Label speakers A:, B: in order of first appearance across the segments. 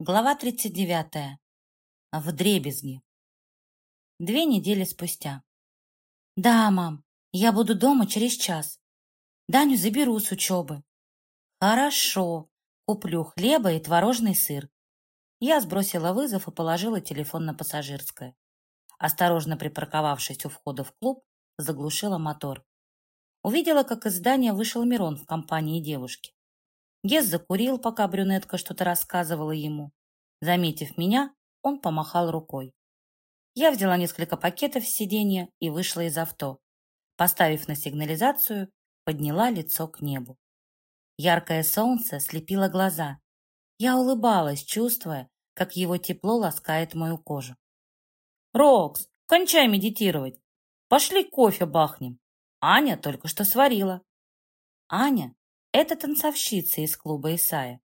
A: Глава 39. В дребезги. Две недели спустя. «Да, мам, я буду дома через час. Даню заберу с учебы». «Хорошо. Куплю хлеба и творожный сыр». Я сбросила вызов и положила телефон на пассажирское. Осторожно припарковавшись у входа в клуб, заглушила мотор. Увидела, как из здания вышел Мирон в компании девушки. Гес закурил, пока брюнетка что-то рассказывала ему. Заметив меня, он помахал рукой. Я взяла несколько пакетов с сиденья и вышла из авто. Поставив на сигнализацию, подняла лицо к небу. Яркое солнце слепило глаза. Я улыбалась, чувствуя, как его тепло ласкает мою кожу. «Рокс, кончай медитировать! Пошли кофе бахнем! Аня только что сварила!» Аня это танцовщица из клуба Исая.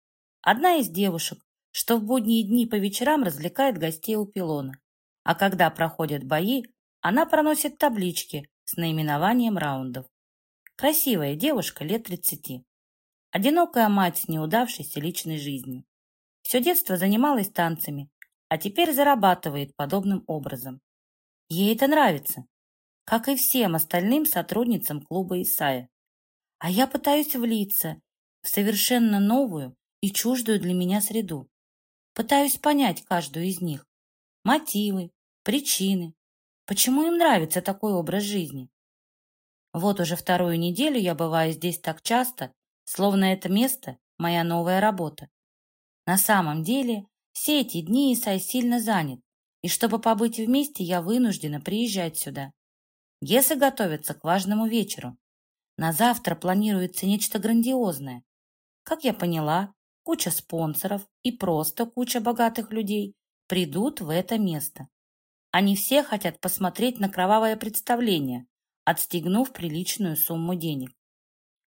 A: Одна из девушек, что в будние дни по вечерам развлекает гостей у пилона. А когда проходят бои, она проносит таблички с наименованием раундов. Красивая девушка лет 30. Одинокая мать с неудавшейся личной жизнью. Все детство занималась танцами, а теперь зарабатывает подобным образом. Ей это нравится, как и всем остальным сотрудницам клуба Исая а я пытаюсь влиться в совершенно новую и чуждую для меня среду. Пытаюсь понять каждую из них. Мотивы, причины, почему им нравится такой образ жизни. Вот уже вторую неделю я бываю здесь так часто, словно это место – моя новая работа. На самом деле, все эти дни Исай сильно занят, и чтобы побыть вместе, я вынуждена приезжать сюда. Гесы готовятся к важному вечеру, на завтра планируется нечто грандиозное. Как я поняла, куча спонсоров и просто куча богатых людей придут в это место. Они все хотят посмотреть на кровавое представление, отстегнув приличную сумму денег.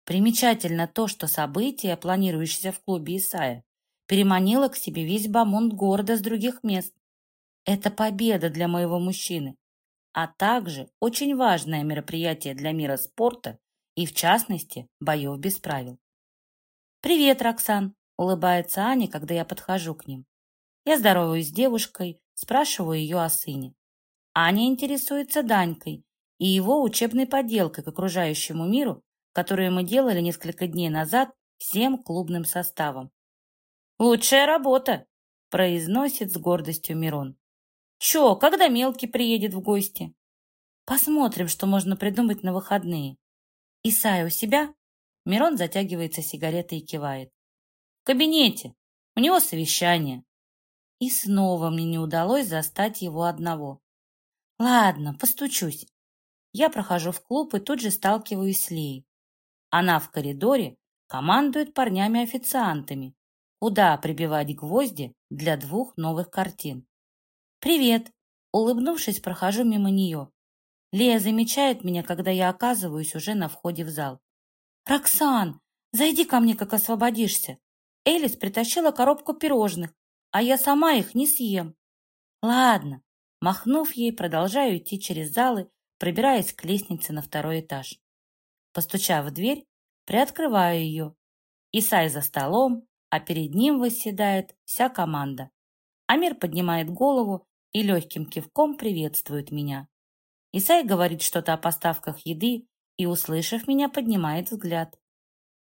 A: Примечательно то, что событие, планирующееся в клубе Исая, переманило к себе весь бамонт города с других мест. Это победа для моего мужчины, а также очень важное мероприятие для мира спорта и, в частности, боев без правил. «Привет, Роксан!» – улыбается Аня, когда я подхожу к ним. Я здороваюсь с девушкой, спрашиваю ее о сыне. Аня интересуется Данькой и его учебной поделкой к окружающему миру, которую мы делали несколько дней назад всем клубным составом. «Лучшая работа!» – произносит с гордостью Мирон. «Чё, когда мелкий приедет в гости?» «Посмотрим, что можно придумать на выходные. Исай у себя? Мирон затягивается сигаретой и кивает. В кабинете. У него совещание. И снова мне не удалось застать его одного. Ладно, постучусь. Я прохожу в клуб и тут же сталкиваюсь с Леей. Она в коридоре командует парнями-официантами, куда прибивать гвозди для двух новых картин. «Привет!» Улыбнувшись, прохожу мимо нее. Лея замечает меня, когда я оказываюсь уже на входе в зал. «Роксан, зайди ко мне, как освободишься!» Элис притащила коробку пирожных, а я сама их не съем. «Ладно». Махнув ей, продолжаю идти через залы, пробираясь к лестнице на второй этаж. Постучав в дверь, приоткрываю ее. Исай за столом, а перед ним восседает вся команда. Амир поднимает голову и легким кивком приветствует меня. Исай говорит что-то о поставках еды и, услышав меня, поднимает взгляд.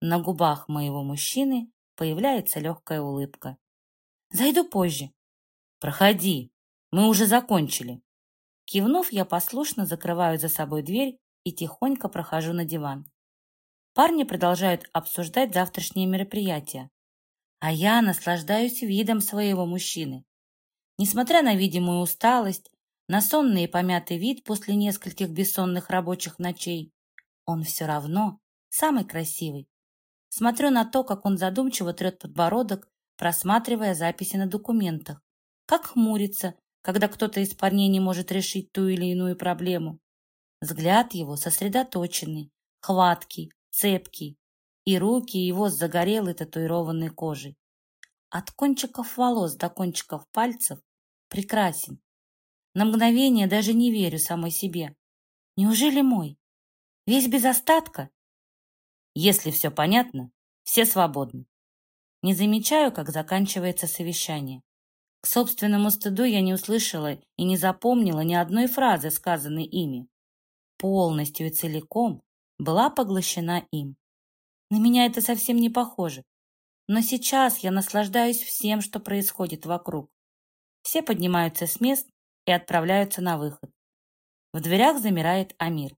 A: На губах моего мужчины появляется легкая улыбка. «Зайду позже». «Проходи, мы уже закончили». Кивнув, я послушно закрываю за собой дверь и тихонько прохожу на диван. Парни продолжают обсуждать завтрашнее мероприятие, а я наслаждаюсь видом своего мужчины. Несмотря на видимую усталость, на сонный и помятый вид после нескольких бессонных рабочих ночей, он все равно самый красивый. Смотрю на то, как он задумчиво трет подбородок, просматривая записи на документах, как хмурится, когда кто-то из парней не может решить ту или иную проблему. Взгляд его сосредоточенный, хваткий, цепкий, и руки его с загорелой татуированной кожей. От кончиков волос до кончиков пальцев прекрасен, на мгновение даже не верю самой себе. Неужели мой? Весь без остатка? Если все понятно, все свободны. Не замечаю, как заканчивается совещание. К собственному стыду я не услышала и не запомнила ни одной фразы, сказанной ими. Полностью и целиком была поглощена им. На меня это совсем не похоже. Но сейчас я наслаждаюсь всем, что происходит вокруг. Все поднимаются с мест и отправляются на выход. В дверях замирает Амир.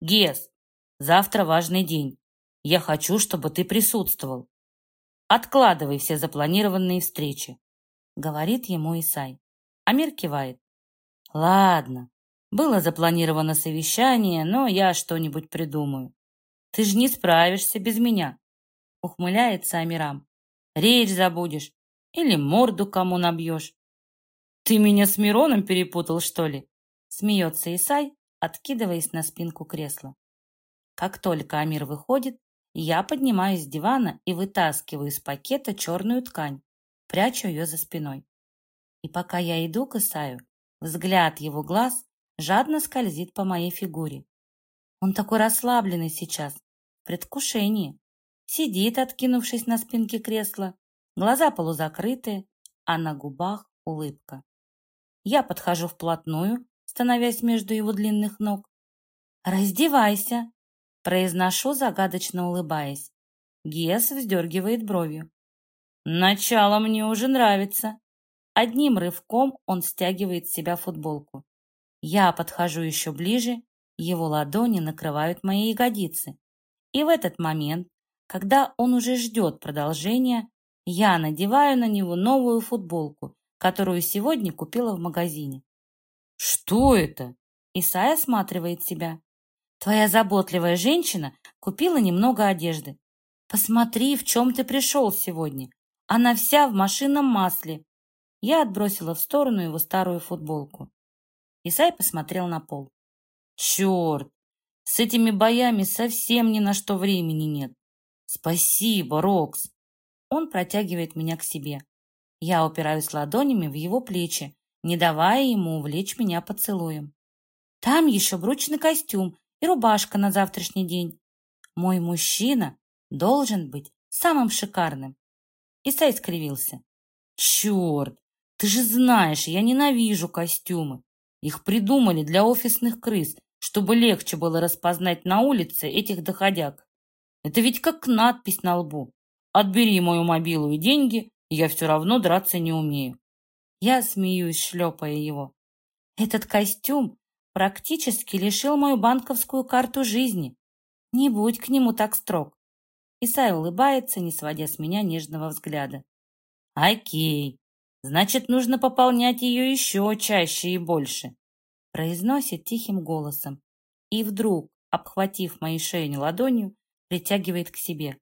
A: «Гес, завтра важный день. Я хочу, чтобы ты присутствовал. Откладывай все запланированные встречи», — говорит ему Исай. Амир кивает. «Ладно, было запланировано совещание, но я что-нибудь придумаю. Ты же не справишься без меня», — ухмыляется Амирам. «Речь забудешь или морду кому набьешь». «Ты меня с Мироном перепутал, что ли?» Смеется Исай, откидываясь на спинку кресла. Как только Амир выходит, я поднимаюсь с дивана и вытаскиваю из пакета черную ткань, прячу ее за спиной. И пока я иду к Исаю, взгляд его глаз жадно скользит по моей фигуре. Он такой расслабленный сейчас, в предвкушении. Сидит, откинувшись на спинке кресла, глаза полузакрытые, а на губах улыбка. Я подхожу вплотную, становясь между его длинных ног. «Раздевайся!» Произношу, загадочно улыбаясь. Гес вздергивает бровью. «Начало мне уже нравится!» Одним рывком он стягивает с себя футболку. Я подхожу еще ближе, его ладони накрывают мои ягодицы. И в этот момент, когда он уже ждет продолжения, я надеваю на него новую футболку которую сегодня купила в магазине. «Что это?» Исай осматривает себя. «Твоя заботливая женщина купила немного одежды. Посмотри, в чем ты пришел сегодня. Она вся в машинном масле». Я отбросила в сторону его старую футболку. Исай посмотрел на пол. «Черт! С этими боями совсем ни на что времени нет. Спасибо, Рокс!» Он протягивает меня к себе. Я упираюсь ладонями в его плечи, не давая ему увлечь меня поцелуем. Там еще брючный костюм и рубашка на завтрашний день. Мой мужчина должен быть самым шикарным. Исай скривился. Черт, ты же знаешь, я ненавижу костюмы. Их придумали для офисных крыс, чтобы легче было распознать на улице этих доходяг. Это ведь как надпись на лбу. Отбери мою мобилу и деньги, я все равно драться не умею. Я смеюсь, шлепая его. Этот костюм практически лишил мою банковскую карту жизни. Не будь к нему так строг. Исай улыбается, не сводя с меня нежного взгляда. Окей, значит, нужно пополнять ее еще чаще и больше. Произносит тихим голосом. И вдруг, обхватив мои шею ладонью, притягивает к себе.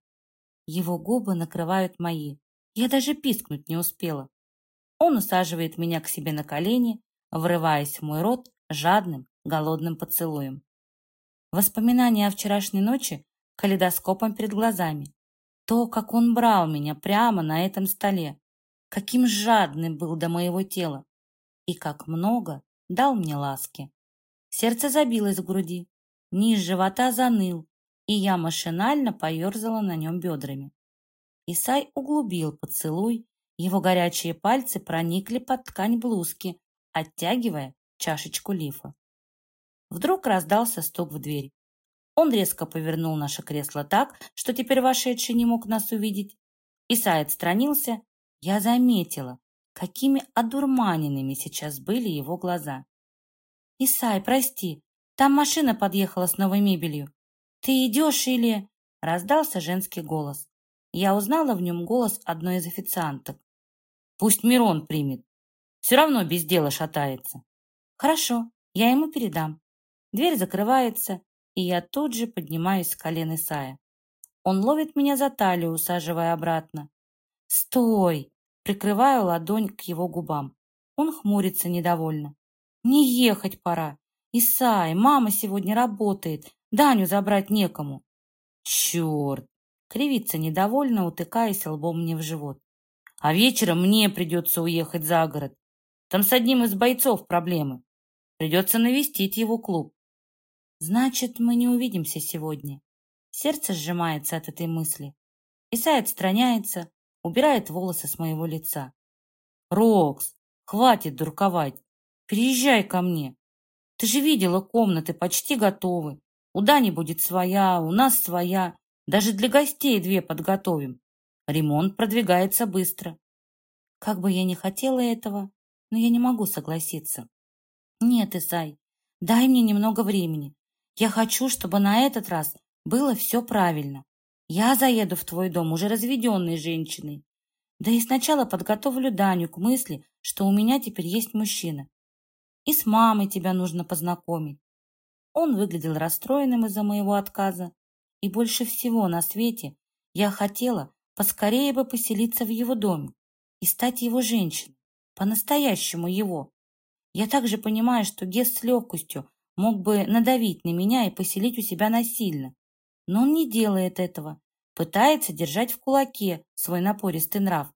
A: Его губы накрывают мои. Я даже пискнуть не успела. Он усаживает меня к себе на колени, врываясь в мой рот жадным, голодным поцелуем. Воспоминания о вчерашней ночи калейдоскопом перед глазами. То, как он брал меня прямо на этом столе, каким жадным был до моего тела и как много дал мне ласки. Сердце забилось в груди, низ живота заныл, и я машинально поерзала на нем бедрами. Исай углубил поцелуй, его горячие пальцы проникли под ткань блузки, оттягивая чашечку лифа. Вдруг раздался стук в дверь. Он резко повернул наше кресло так, что теперь вошедший не мог нас увидеть. Исай отстранился. Я заметила, какими одурманенными сейчас были его глаза. «Исай, прости, там машина подъехала с новой мебелью. Ты идешь или...» Раздался женский голос. Я узнала в нем голос одной из официанток. Пусть Мирон примет. Все равно без дела шатается. Хорошо, я ему передам. Дверь закрывается, и я тут же поднимаюсь с колен Исая. Он ловит меня за талию, усаживая обратно. «Стой!» Прикрываю ладонь к его губам. Он хмурится недовольно. «Не ехать пора. Исай, мама сегодня работает. Даню забрать некому». «Черт! Кривится недовольно, утыкаясь лбом мне в живот. А вечером мне придется уехать за город. Там с одним из бойцов проблемы. Придется навестить его клуб. Значит, мы не увидимся сегодня. Сердце сжимается от этой мысли. Исай отстраняется, убирает волосы с моего лица. «Рокс, хватит дурковать. Приезжай ко мне. Ты же видела, комнаты почти готовы. У Дани будет своя, у нас своя. Даже для гостей две подготовим. Ремонт продвигается быстро. Как бы я ни хотела этого, но я не могу согласиться. Нет, Исай, дай мне немного времени. Я хочу, чтобы на этот раз было все правильно. Я заеду в твой дом уже разведенной женщиной. Да и сначала подготовлю Даню к мысли, что у меня теперь есть мужчина. И с мамой тебя нужно познакомить. Он выглядел расстроенным из-за моего отказа, и больше всего на свете я хотела поскорее бы поселиться в его доме и стать его женщиной, по-настоящему его. Я также понимаю, что Гес с легкостью мог бы надавить на меня и поселить у себя насильно, но он не делает этого, пытается держать в кулаке свой напористый нрав,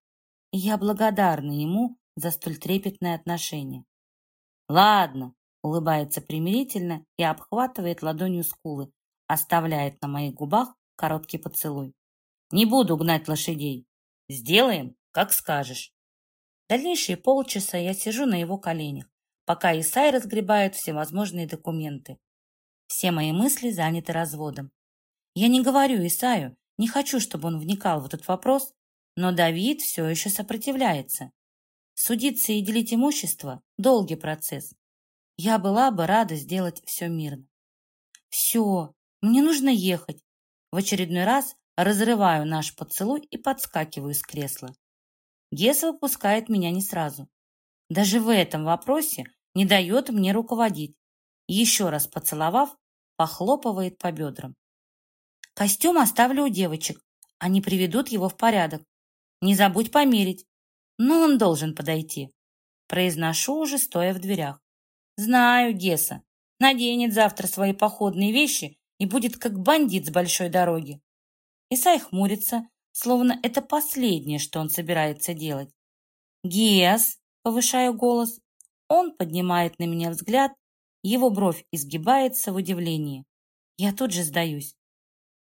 A: и я благодарна ему за столь трепетное отношение. «Ладно», — улыбается примирительно и обхватывает ладонью скулы, оставляет на моих губах короткий поцелуй. «Не буду гнать лошадей. Сделаем, как скажешь». Дальнейшие полчаса я сижу на его коленях, пока Исай разгребает всевозможные документы. Все мои мысли заняты разводом. Я не говорю Исаю, не хочу, чтобы он вникал в этот вопрос, но Давид все еще сопротивляется. Судиться и делить имущество – долгий процесс. Я была бы рада сделать все мирно. Все, мне нужно ехать. В очередной раз разрываю наш поцелуй и подскакиваю с кресла. Гес выпускает меня не сразу. Даже в этом вопросе не дает мне руководить. Еще раз поцеловав, похлопывает по бедрам. Костюм оставлю у девочек. Они приведут его в порядок. Не забудь померить. Но он должен подойти. Произношу уже, стоя в дверях. Знаю Геса. Наденет завтра свои походные вещи и будет как бандит с большой дороги. Исай хмурится, словно это последнее, что он собирается делать. «Гес!» — повышаю голос. Он поднимает на меня взгляд, его бровь изгибается в удивлении. Я тут же сдаюсь.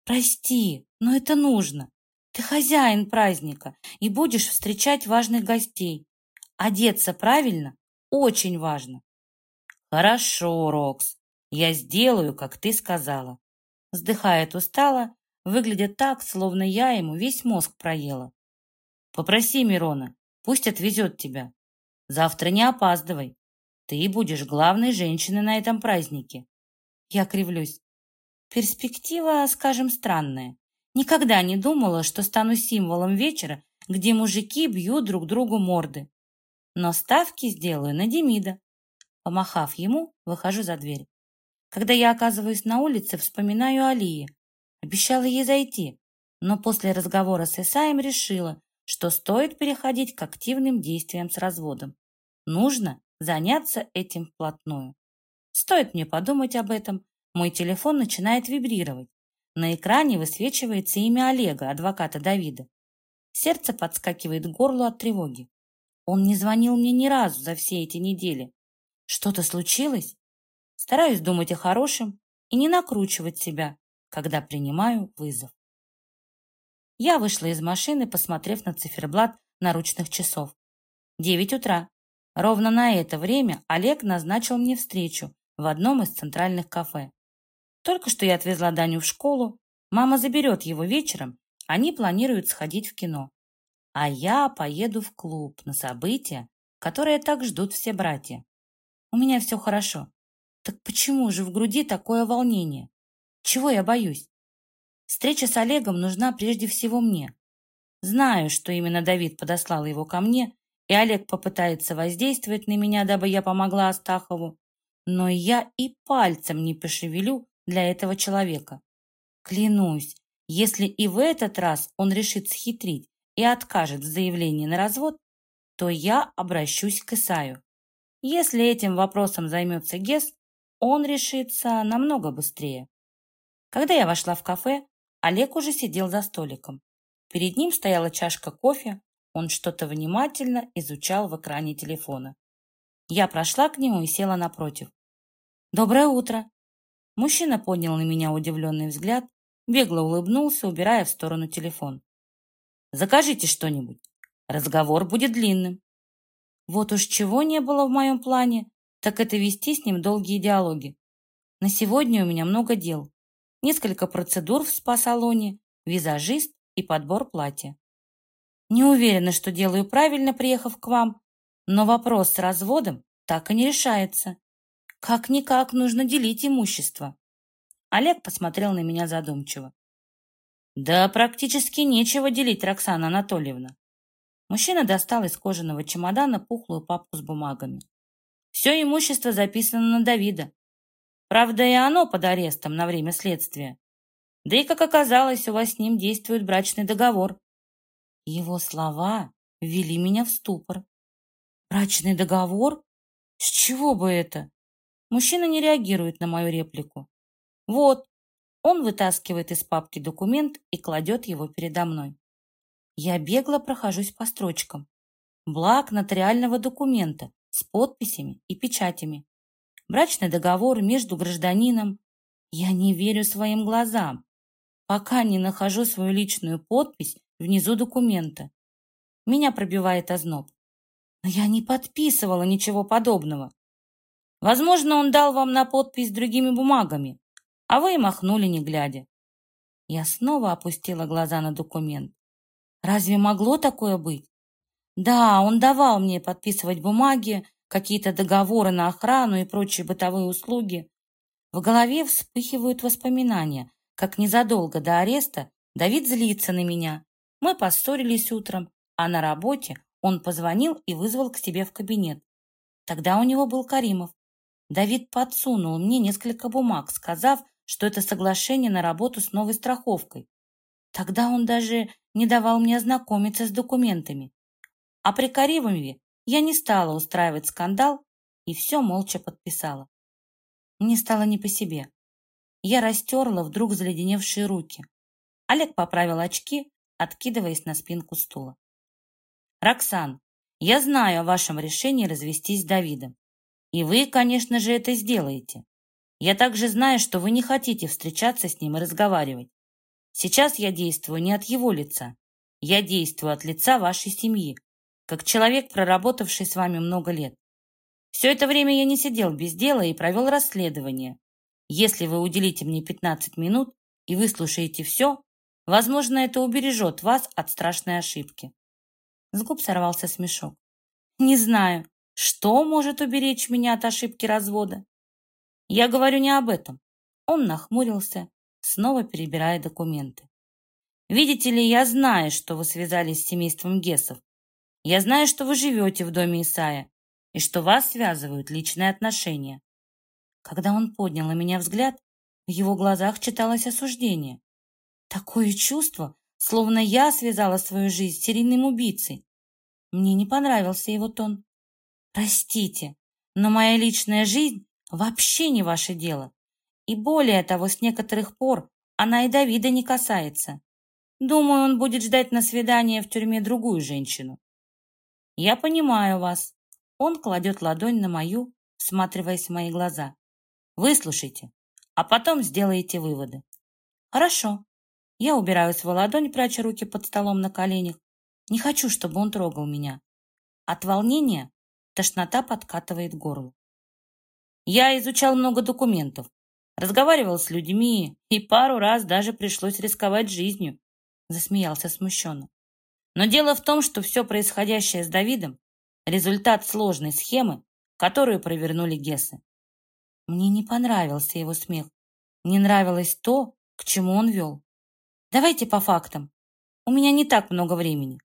A: «Прости, но это нужно. Ты хозяин праздника и будешь встречать важных гостей. Одеться правильно очень важно. Хорошо, Рокс, я сделаю, как ты сказала. Вздыхает устало, выглядит так, словно я ему весь мозг проела. Попроси Мирона, пусть отвезет тебя. Завтра не опаздывай. Ты будешь главной женщиной на этом празднике. Я кривлюсь. Перспектива, скажем, странная. Никогда не думала, что стану символом вечера, где мужики бьют друг другу морды. Но ставки сделаю на Демида. Помахав ему, выхожу за дверь. Когда я оказываюсь на улице, вспоминаю Алии. Обещала ей зайти, но после разговора с Исаем решила, что стоит переходить к активным действиям с разводом. Нужно заняться этим вплотную. Стоит мне подумать об этом, мой телефон начинает вибрировать. На экране высвечивается имя Олега, адвоката Давида. Сердце подскакивает к горлу от тревоги. Он не звонил мне ни разу за все эти недели. Что-то случилось? Стараюсь думать о хорошем и не накручивать себя, когда принимаю вызов. Я вышла из машины, посмотрев на циферблат наручных часов. Девять утра. Ровно на это время Олег назначил мне встречу в одном из центральных кафе. Только что я отвезла Даню в школу. Мама заберет его вечером. Они планируют сходить в кино. А я поеду в клуб на события, которые так ждут все братья. У меня все хорошо. Так почему же в груди такое волнение? Чего я боюсь? Встреча с Олегом нужна прежде всего мне. Знаю, что именно Давид подослал его ко мне, и Олег попытается воздействовать на меня, дабы я помогла Астахову. Но я и пальцем не пошевелю, для этого человека. Клянусь, если и в этот раз он решит схитрить и откажет в заявлении на развод, то я обращусь к Исаю. Если этим вопросом займется Гес, он решится намного быстрее. Когда я вошла в кафе, Олег уже сидел за столиком. Перед ним стояла чашка кофе, он что-то внимательно изучал в экране телефона. Я прошла к нему и села напротив. «Доброе утро!» Мужчина поднял на меня удивленный взгляд, бегло улыбнулся, убирая в сторону телефон. Закажите что-нибудь. Разговор будет длинным. Вот уж чего не было в моем плане, так это вести с ним долгие диалоги. На сегодня у меня много дел. Несколько процедур в спа-салоне, визажист и подбор платья. Не уверена, что делаю правильно, приехав к вам, но вопрос с разводом так и не решается. Как-никак нужно делить имущество. Олег посмотрел на меня задумчиво. Да практически нечего делить, Роксана Анатольевна. Мужчина достал из кожаного чемодана пухлую папку с бумагами. Все имущество записано на Давида. Правда, и оно под арестом на время следствия. Да и, как оказалось, у вас с ним действует брачный договор. Его слова ввели меня в ступор. Брачный договор? С чего бы это? Мужчина не реагирует на мою реплику. Вот, он вытаскивает из папки документ и кладет его передо мной. Я бегло прохожусь по строчкам. Благ нотариального документа с подписями и печатями. Брачный договор между гражданином. Я не верю своим глазам, пока не нахожу свою личную подпись внизу документа. Меня пробивает озноб. Но я не подписывала ничего подобного. Возможно, он дал вам на подпись другими бумагами, а вы махнули, не глядя. Я снова опустила глаза на документ. Разве могло такое быть? Да, он давал мне подписывать бумаги, какие-то договоры на охрану и прочие бытовые услуги. В голове вспыхивают воспоминания, как незадолго до ареста Давид злится на меня. Мы поссорились утром, а на работе он позвонил и вызвал к себе в кабинет. Тогда у него был Каримов. Давид подсунул мне несколько бумаг, сказав, что это соглашение на работу с новой страховкой. Тогда он даже не давал мне ознакомиться с документами. А при Каримове я не стала устраивать скандал и все молча подписала. Мне стало не по себе. Я растерла вдруг заледеневшие руки. Олег поправил очки, откидываясь на спинку стула. «Роксан, я знаю о вашем решении развестись с Давидом. И вы, конечно же, это сделаете. Я также знаю, что вы не хотите встречаться с ним и разговаривать. Сейчас я действую не от его лица. Я действую от лица вашей семьи, как человек, проработавший с вами много лет. Все это время я не сидел без дела и провел расследование. Если вы уделите мне 15 минут и выслушаете все, возможно, это убережет вас от страшной ошибки. С губ сорвался смешок. Не знаю, что может уберечь меня от ошибки развода. Я говорю не об этом. Он нахмурился, снова перебирая документы. Видите ли, я знаю, что вы связались с семейством Гесов. Я знаю, что вы живете в доме Исая и что вас связывают личные отношения. Когда он поднял на меня взгляд, в его глазах читалось осуждение. Такое чувство, словно я связала свою жизнь с серийным убийцей. Мне не понравился его тон. Простите, но моя личная жизнь вообще не ваше дело. И более того, с некоторых пор она и Давида не касается. Думаю, он будет ждать на свидание в тюрьме другую женщину. Я понимаю вас. Он кладет ладонь на мою, всматриваясь в мои глаза. Выслушайте, а потом сделаете выводы. Хорошо. Я убираю свою ладонь, пряча руки под столом на коленях. Не хочу, чтобы он трогал меня. От волнения тошнота подкатывает горло. Я изучал много документов, разговаривал с людьми, и пару раз даже пришлось рисковать жизнью, засмеялся смущенно. Но дело в том, что все происходящее с Давидом – результат сложной схемы, которую провернули Гессы. Мне не понравился его смех. Не нравилось то, к чему он вел. Давайте по фактам. У меня не так много времени.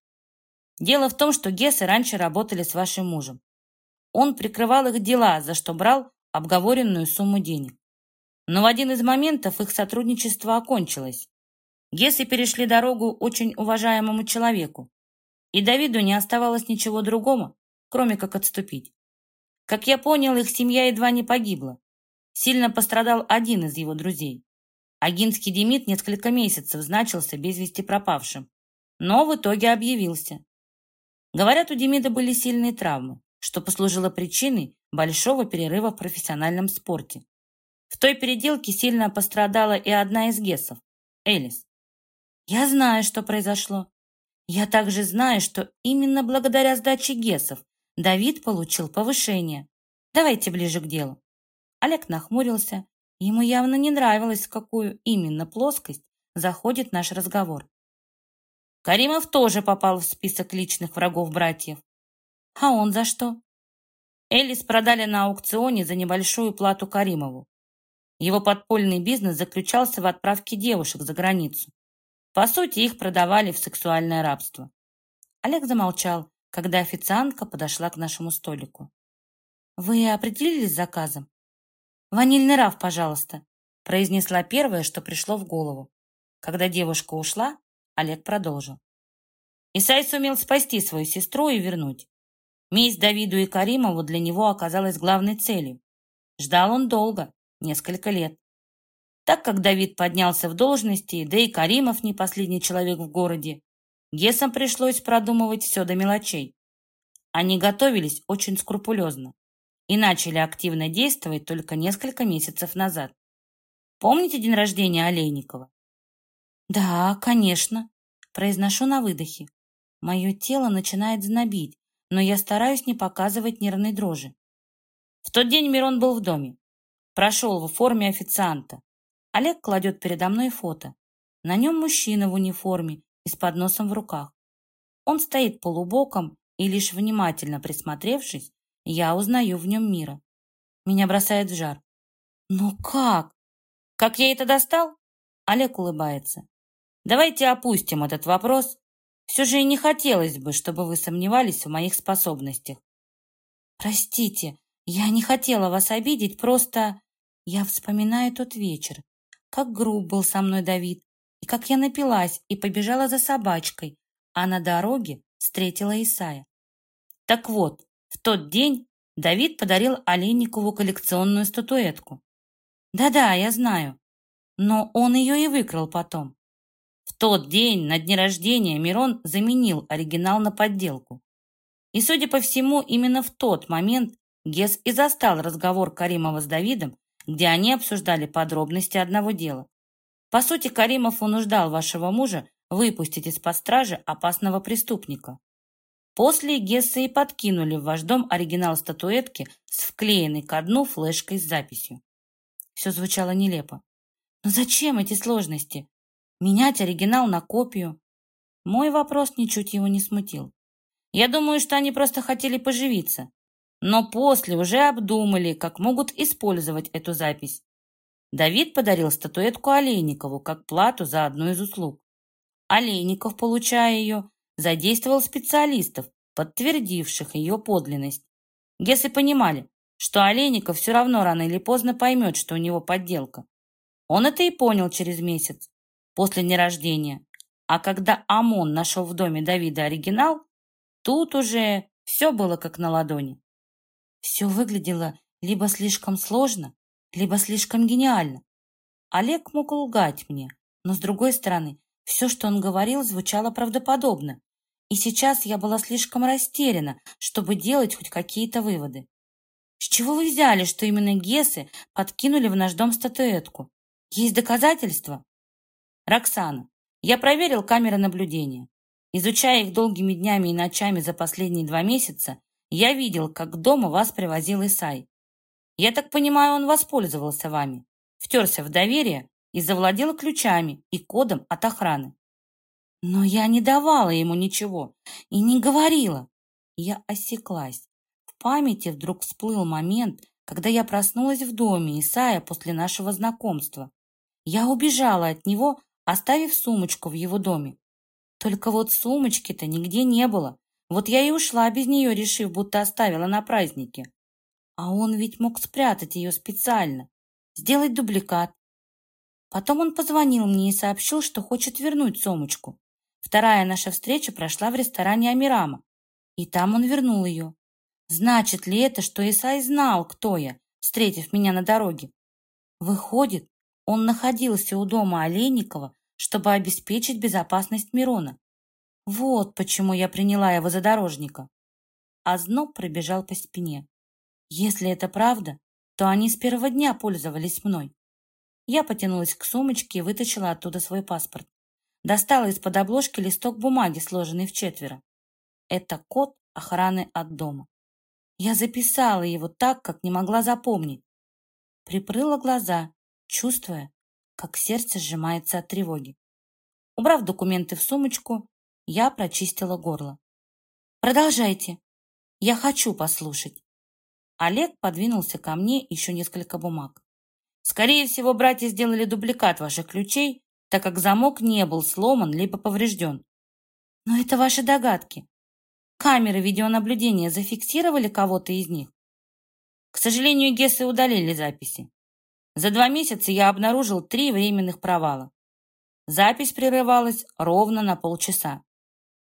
A: Дело в том, что Гессы раньше работали с вашим мужем. Он прикрывал их дела, за что брал обговоренную сумму денег. Но в один из моментов их сотрудничество окончилось. Гессы перешли дорогу очень уважаемому человеку, и Давиду не оставалось ничего другого, кроме как отступить. Как я понял, их семья едва не погибла. Сильно пострадал один из его друзей. Агинский Демид несколько месяцев значился без вести пропавшим, но в итоге объявился. Говорят, у Демида были сильные травмы, что послужило причиной большого перерыва в профессиональном спорте. В той переделке сильно пострадала и одна из гесов – Элис. Я знаю, что произошло. Я также знаю, что именно благодаря сдаче ГЕСов Давид получил повышение. Давайте ближе к делу. Олег нахмурился. Ему явно не нравилось, в какую именно плоскость заходит наш разговор. Каримов тоже попал в список личных врагов братьев. А он за что? Элис продали на аукционе за небольшую плату Каримову. Его подпольный бизнес заключался в отправке девушек за границу. По сути, их продавали в сексуальное рабство. Олег замолчал, когда официантка подошла к нашему столику. «Вы определились с заказом?» «Ванильный раф, пожалуйста», произнесла первое, что пришло в голову. Когда девушка ушла, Олег продолжил. Исай сумел спасти свою сестру и вернуть. Месть Давиду и Каримову для него оказалась главной целью. Ждал он долго, несколько лет. Так как Давид поднялся в должности, да и Каримов не последний человек в городе, Гесам пришлось продумывать все до мелочей. Они готовились очень скрупулезно и начали активно действовать только несколько месяцев назад. Помните день рождения Олейникова? Да, конечно. Произношу на выдохе. Мое тело начинает знобить, но я стараюсь не показывать нервной дрожи. В тот день Мирон был в доме. Прошел в форме официанта. Олег кладет передо мной фото. На нем мужчина в униформе и с подносом в руках. Он стоит полубоком, и лишь внимательно присмотревшись, я узнаю в нем мира. Меня бросает в жар. Но как? Как я это достал? Олег улыбается. Давайте опустим этот вопрос. Все же и не хотелось бы, чтобы вы сомневались в моих способностях. Простите, я не хотела вас обидеть, просто... Я вспоминаю тот вечер, как груб был со мной Давид, и как я напилась и побежала за собачкой, а на дороге встретила Исая. Так вот, в тот день Давид подарил Олейникову коллекционную статуэтку. Да-да, я знаю. Но он ее и выкрал потом. В тот день, на дне рождения, Мирон заменил оригинал на подделку. И, судя по всему, именно в тот момент Гес и застал разговор Каримова с Давидом, где они обсуждали подробности одного дела. По сути, Каримов унуждал вашего мужа выпустить из-под стражи опасного преступника. После Гесса и подкинули в ваш дом оригинал статуэтки с вклеенной ко дну флешкой с записью. Все звучало нелепо. Но зачем эти сложности? Менять оригинал на копию? Мой вопрос ничуть его не смутил. Я думаю, что они просто хотели поживиться. Но после уже обдумали, как могут использовать эту запись. Давид подарил статуэтку Олейникову как плату за одну из услуг. Олейников, получая ее, задействовал специалистов, подтвердивших ее подлинность. Гесы понимали, что Олейников все равно рано или поздно поймет, что у него подделка. Он это и понял через месяц, после нерождения. А когда ОМОН нашел в доме Давида оригинал, тут уже все было как на ладони. Все выглядело либо слишком сложно, либо слишком гениально. Олег мог лгать мне, но, с другой стороны, все, что он говорил, звучало правдоподобно. И сейчас я была слишком растеряна, чтобы делать хоть какие-то выводы. С чего вы взяли, что именно Гесы подкинули в наш дом статуэтку? Есть доказательства? Роксана, я проверил камеры наблюдения. Изучая их долгими днями и ночами за последние два месяца, я видел, как к дому вас привозил Исай. Я так понимаю, он воспользовался вами, втерся в доверие и завладел ключами и кодом от охраны. Но я не давала ему ничего и не говорила. Я осеклась. В памяти вдруг всплыл момент, когда я проснулась в доме Исая после нашего знакомства. Я убежала от него, оставив сумочку в его доме. Только вот сумочки-то нигде не было. Вот я и ушла без нее, решив, будто оставила на празднике. А он ведь мог спрятать ее специально, сделать дубликат. Потом он позвонил мне и сообщил, что хочет вернуть сумочку. Вторая наша встреча прошла в ресторане Амирама, и там он вернул ее. Значит ли это, что Исай знал, кто я, встретив меня на дороге? Выходит, он находился у дома Олейникова, чтобы обеспечить безопасность Мирона. Вот почему я приняла его за дорожника. А пробежал по спине. Если это правда, то они с первого дня пользовались мной. Я потянулась к сумочке и вытащила оттуда свой паспорт. достала из-под обложки листок бумаги, сложенный в четверо. Это код охраны от дома. Я записала его так, как не могла запомнить. Прикрыла глаза, чувствуя, как сердце сжимается от тревоги. Убрав документы в сумочку, я прочистила горло. «Продолжайте. Я хочу послушать». Олег подвинулся ко мне еще несколько бумаг. «Скорее всего, братья сделали дубликат ваших ключей, так как замок не был сломан либо поврежден. Но это ваши догадки. Камеры видеонаблюдения зафиксировали кого-то из них? К сожалению, Гессы удалили записи. За два месяца я обнаружил три временных провала. Запись прерывалась ровно на полчаса.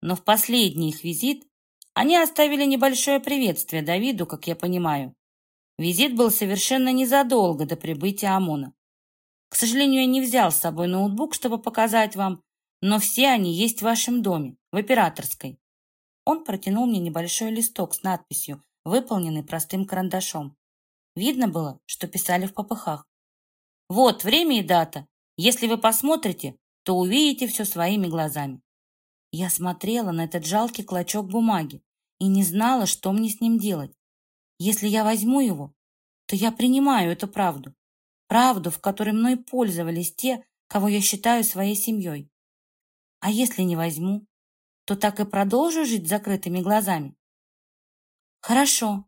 A: Но в последний их визит они оставили небольшое приветствие Давиду, как я понимаю. Визит был совершенно незадолго до прибытия ОМОНа. К сожалению, я не взял с собой ноутбук, чтобы показать вам, но все они есть в вашем доме, в операторской. Он протянул мне небольшой листок с надписью, выполненный простым карандашом. Видно было, что писали в попыхах. Вот время и дата. Если вы посмотрите, то увидите все своими глазами. Я смотрела на этот жалкий клочок бумаги и не знала, что мне с ним делать. Если я возьму его, то я принимаю эту правду. Правду, в которой мной пользовались те, кого я считаю своей семьей. А если не возьму, то так и продолжу жить с закрытыми глазами. Хорошо.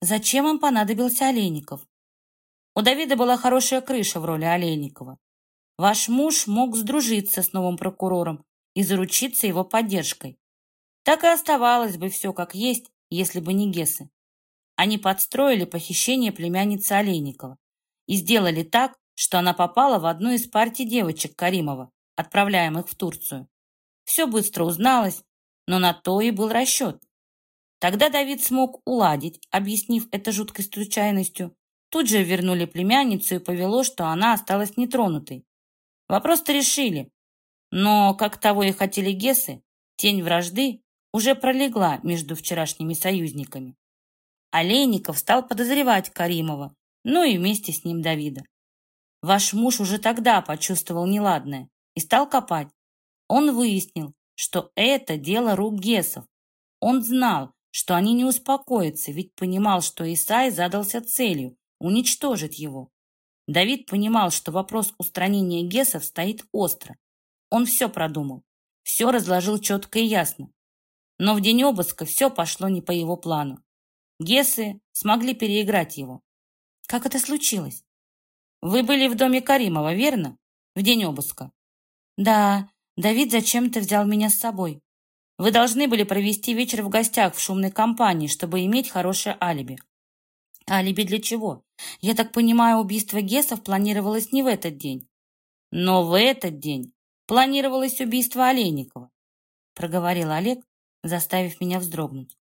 A: Зачем им понадобился Олейников? У Давида была хорошая крыша в роли Олейникова. Ваш муж мог сдружиться с новым прокурором и заручиться его поддержкой. Так и оставалось бы все как есть, если бы не Гесы. Они подстроили похищение племянницы Олейникова и сделали так, что она попала в одну из партий девочек Каримова, отправляемых в Турцию. Все быстро узналось, но на то и был расчет. Тогда Давид смог уладить, объяснив это жуткой случайностью. Тут же вернули племянницу и повело, что она осталась нетронутой. Вопрос-то решили. Но, как того и хотели Гесы, тень вражды уже пролегла между вчерашними союзниками. Олейников стал подозревать Каримова, ну и вместе с ним Давида. Ваш муж уже тогда почувствовал неладное и стал копать. Он выяснил, что это дело рук Гесов. Он знал, что они не успокоятся, ведь понимал, что Исай задался целью уничтожить его. Давид понимал, что вопрос устранения Гесов стоит остро. Он все продумал, все разложил четко и ясно. Но в день обыска все пошло не по его плану. Гесы смогли переиграть его. Как это случилось? Вы были в доме Каримова, верно? В день обыска. Да, Давид зачем-то взял меня с собой. Вы должны были провести вечер в гостях в шумной компании, чтобы иметь хорошее алиби. Алиби для чего? Я так понимаю, убийство Гесов планировалось не в этот день. Но в этот день планировалось убийство Олейникова, проговорил Олег, заставив меня вздрогнуть.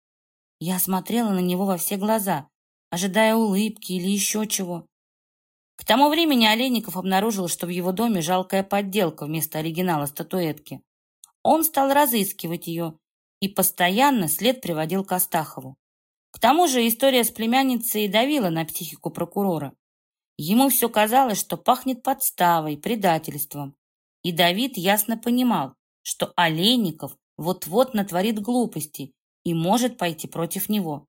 A: Я смотрела на него во все глаза, ожидая улыбки или еще чего. К тому времени Олейников обнаружил, что в его доме жалкая подделка вместо оригинала статуэтки. Он стал разыскивать ее и постоянно след приводил к Астахову. К тому же история с племянницей давила на психику прокурора. Ему все казалось, что пахнет подставой, предательством. И Давид ясно понимал, что Олейников вот-вот натворит глупости и может пойти против него.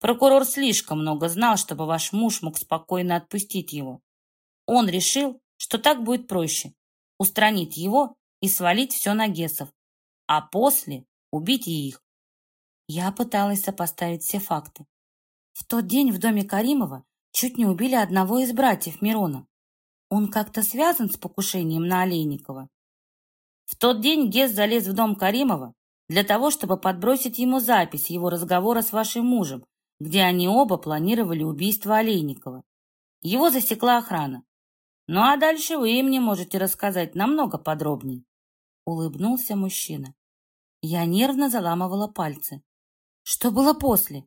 A: Прокурор слишком много знал, чтобы ваш муж мог спокойно отпустить его. Он решил, что так будет проще – устранить его и свалить все на Гесов, а после убить и их. Я пыталась сопоставить все факты. В тот день в доме Каримова чуть не убили одного из братьев Мирона. Он как-то связан с покушением на Олейникова. В тот день Гес залез в дом Каримова для того, чтобы подбросить ему запись его разговора с вашим мужем где они оба планировали убийство Олейникова. Его засекла охрана. Ну а дальше вы мне можете рассказать намного подробней. Улыбнулся мужчина. Я нервно заламывала пальцы. Что было после?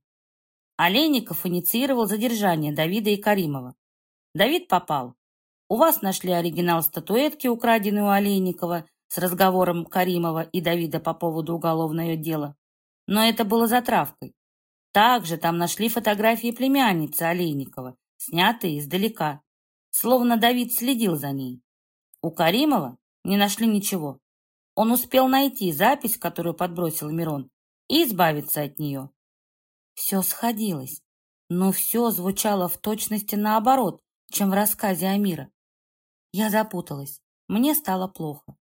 A: Олейников инициировал задержание Давида и Каримова. Давид попал. У вас нашли оригинал статуэтки, украденной у Олейникова, с разговором Каримова и Давида по поводу уголовного дела. Но это было затравкой. Также там нашли фотографии племянницы Олейникова, снятые издалека, словно Давид следил за ней. У Каримова не нашли ничего. Он успел найти запись, которую подбросил Мирон, и избавиться от нее. Все сходилось, но все звучало в точности наоборот, чем в рассказе Амира. Я запуталась, мне стало плохо.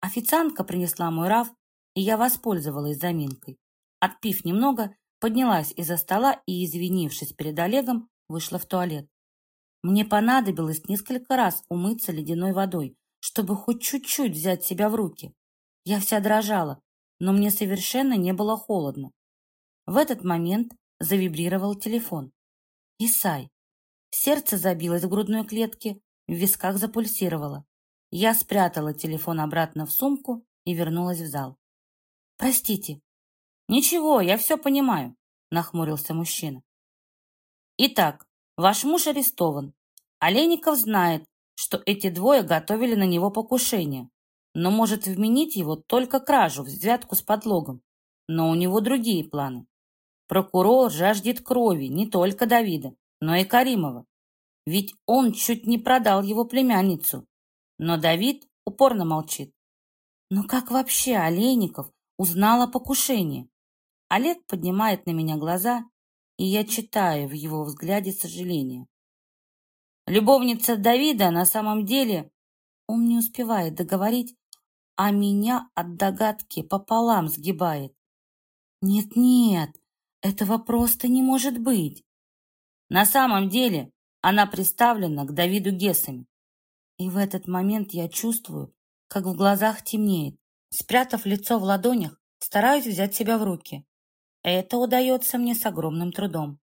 A: Официантка принесла мой раф, и я воспользовалась заминкой. Отпив немного, поднялась из-за стола и, извинившись перед Олегом, вышла в туалет. Мне понадобилось несколько раз умыться ледяной водой, чтобы хоть чуть-чуть взять себя в руки. Я вся дрожала, но мне совершенно не было холодно. В этот момент завибрировал телефон. Исай. Сердце забилось в грудной клетке, в висках запульсировало. Я спрятала телефон обратно в сумку и вернулась в зал. «Простите». «Ничего, я все понимаю», — нахмурился мужчина. «Итак, ваш муж арестован. Олейников знает, что эти двое готовили на него покушение, но может вменить его только кражу, взятку с подлогом. Но у него другие планы. Прокурор жаждет крови не только Давида, но и Каримова. Ведь он чуть не продал его племянницу. Но Давид упорно молчит. Но как вообще Олейников узнал о покушении? Олег поднимает на меня глаза, и я читаю в его взгляде сожаление. Любовница Давида на самом деле... Он не успевает договорить, а меня от догадки пополам сгибает. Нет-нет, этого просто не может быть. На самом деле она приставлена к Давиду Гессами. И в этот момент я чувствую, как в глазах темнеет. Спрятав лицо в ладонях, стараюсь взять себя в руки. Это удается мне с огромным трудом.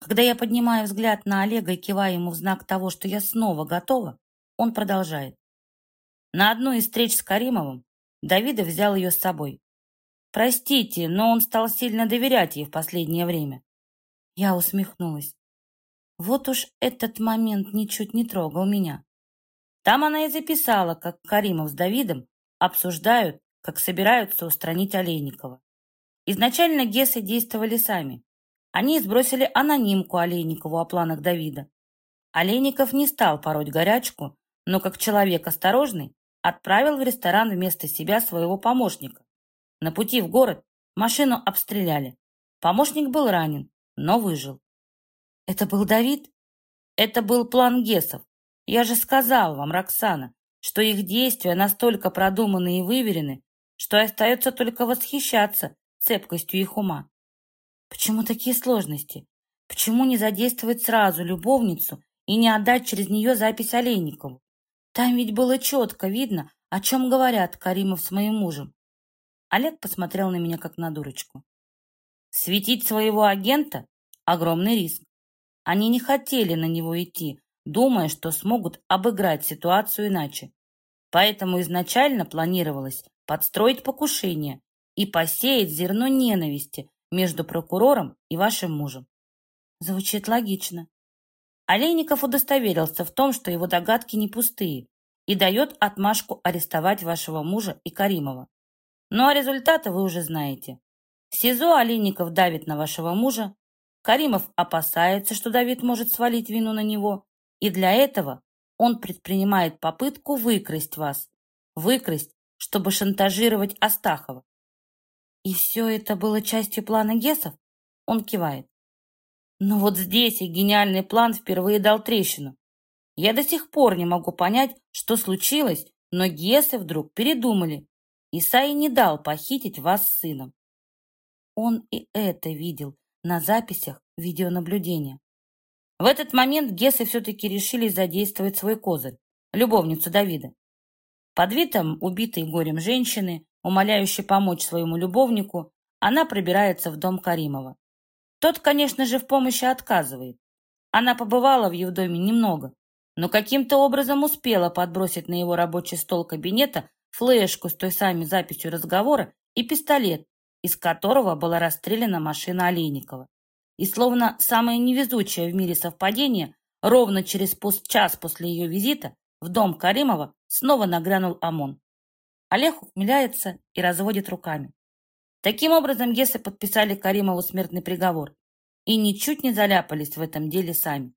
A: Когда я поднимаю взгляд на Олега и киваю ему в знак того, что я снова готова, он продолжает. На одну из встреч с Каримовым Давида взял ее с собой. Простите, но он стал сильно доверять ей в последнее время. Я усмехнулась. Вот уж этот момент ничуть не трогал меня. Там она и записала, как Каримов с Давидом обсуждают, как собираются устранить Олейникова. Изначально Гесы действовали сами. Они сбросили анонимку Олейникову о планах Давида. Олейников не стал пороть горячку, но как человек осторожный отправил в ресторан вместо себя своего помощника. На пути в город машину обстреляли. Помощник был ранен, но выжил. Это был Давид? Это был план Гесов. Я же сказал вам, Роксана, что их действия настолько продуманы и выверены, что остается только восхищаться цепкостью их ума. Почему такие сложности? Почему не задействовать сразу любовницу и не отдать через нее запись Олейникову? Там ведь было четко видно, о чем говорят Каримов с моим мужем. Олег посмотрел на меня, как на дурочку. Светить своего агента – огромный риск. Они не хотели на него идти, думая, что смогут обыграть ситуацию иначе. Поэтому изначально планировалось подстроить покушение, и посеять зерно ненависти между прокурором и вашим мужем. Звучит логично. Олейников удостоверился в том, что его догадки не пустые, и дает отмашку арестовать вашего мужа и Каримова. Ну а результаты вы уже знаете. В СИЗО Олейников давит на вашего мужа, Каримов опасается, что Давид может свалить вину на него, и для этого он предпринимает попытку выкрасть вас, выкрасть, чтобы шантажировать Астахова. И все это было частью плана Гесов? Он кивает. Но вот здесь и гениальный план впервые дал трещину. Я до сих пор не могу понять, что случилось, но Гесы вдруг передумали. Исаи не дал похитить вас с сыном. Он и это видел на записях видеонаблюдения. В этот момент Гесы все-таки решили задействовать свой козырь, любовницу Давида. Под видом убитой горем женщины умоляюще помочь своему любовнику, она пробирается в дом Каримова. Тот, конечно же, в помощи отказывает. Она побывала в его доме немного, но каким-то образом успела подбросить на его рабочий стол кабинета флешку с той самой записью разговора и пистолет, из которого была расстреляна машина Олейникова. И словно самое невезучее в мире совпадение, ровно через час после ее визита в дом Каримова снова нагрянул ОМОН. Олег ухмыляется и разводит руками. Таким образом, Гесы подписали Каримову смертный приговор и ничуть не заляпались в этом деле сами.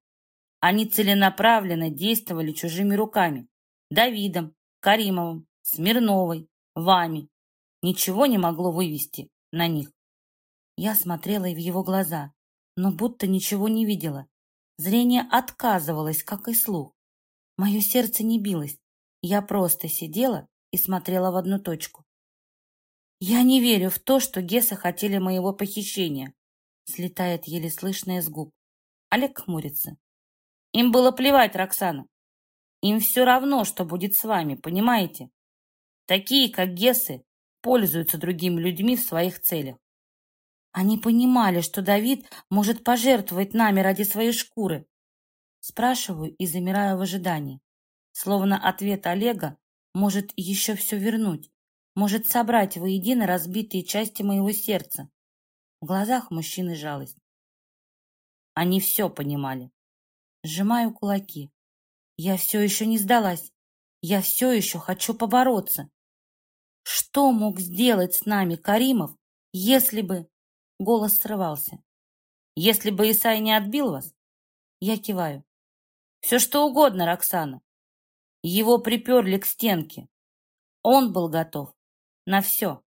A: Они целенаправленно действовали чужими руками. Давидом, Каримовым, Смирновой, вами. Ничего не могло вывести на них. Я смотрела и в его глаза, но будто ничего не видела. Зрение отказывалось, как и слух. Мое сердце не билось. Я просто сидела и смотрела в одну точку. «Я не верю в то, что Геса хотели моего похищения», слетает еле слышно из губ. Олег хмурится. «Им было плевать, Роксана. Им все равно, что будет с вами, понимаете? Такие, как Гесы, пользуются другими людьми в своих целях. Они понимали, что Давид может пожертвовать нами ради своей шкуры. Спрашиваю и замираю в ожидании. Словно ответ Олега может еще все вернуть, может собрать воедино разбитые части моего сердца. В глазах мужчины жалость. Они все понимали. Сжимаю кулаки. Я все еще не сдалась. Я все еще хочу побороться. Что мог сделать с нами Каримов, если бы... Голос срывался. Если бы Исай не отбил вас? Я киваю. Все что угодно, Роксана. Его приперли к стенке. Он был готов на все.